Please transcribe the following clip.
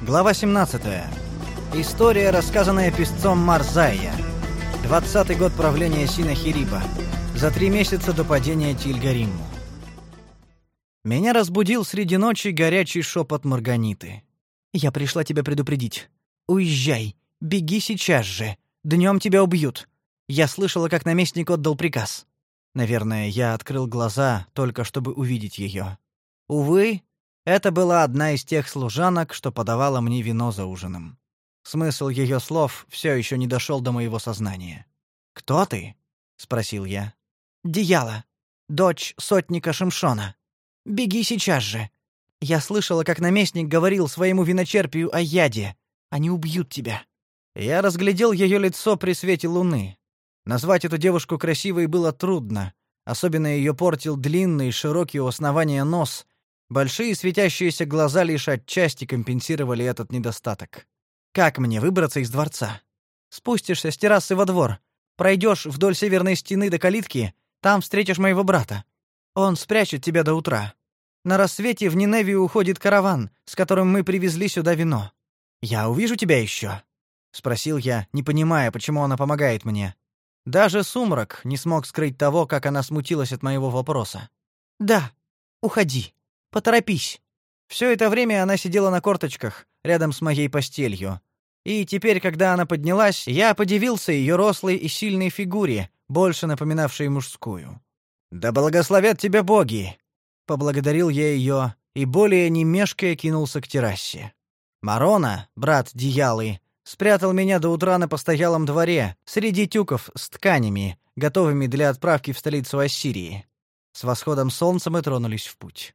Глава 17. История, рассказанная песцом Марзая. Двадцатый год правления Синахириба. За три месяца до падения Тильгариму. Меня разбудил среди ночи горячий шепот Марганиты. «Я пришла тебя предупредить. Уезжай. Беги сейчас же. Днем тебя убьют. Я слышала, как наместник отдал приказ». Наверное, я открыл глаза, только чтобы увидеть ее. Увы, это была одна из тех служанок, что подавала мне вино за ужином. Смысл ее слов все еще не дошел до моего сознания. «Кто ты?» — спросил я. «Дияла, дочь сотника Шимшона. Беги сейчас же. Я слышала, как наместник говорил своему виночерпию о яде. Они убьют тебя». Я разглядел ее лицо при свете луны. Назвать эту девушку красивой было трудно. Особенно ее портил длинный, широкий у основания нос. Большие светящиеся глаза лишь отчасти компенсировали этот недостаток. Как мне выбраться из дворца? Спустишься с террасы во двор, пройдешь вдоль северной стены до калитки, там встретишь моего брата. Он спрячет тебя до утра. На рассвете в Ниневию уходит караван, с которым мы привезли сюда вино. Я увижу тебя еще?» — спросил я, не понимая, почему она помогает мне. Даже сумрак не смог скрыть того, как она смутилась от моего вопроса. «Да, уходи. Поторопись». Все это время она сидела на корточках, рядом с моей постелью. И теперь, когда она поднялась, я подивился ее рослой и сильной фигуре, больше напоминавшей мужскую. «Да благословят тебя боги!» Поблагодарил я ее и более не мешкая кинулся к террасе. Марона, брат Диялы, спрятал меня до утра на постоялом дворе, среди тюков с тканями, готовыми для отправки в столицу Ассирии. С восходом солнца мы тронулись в путь.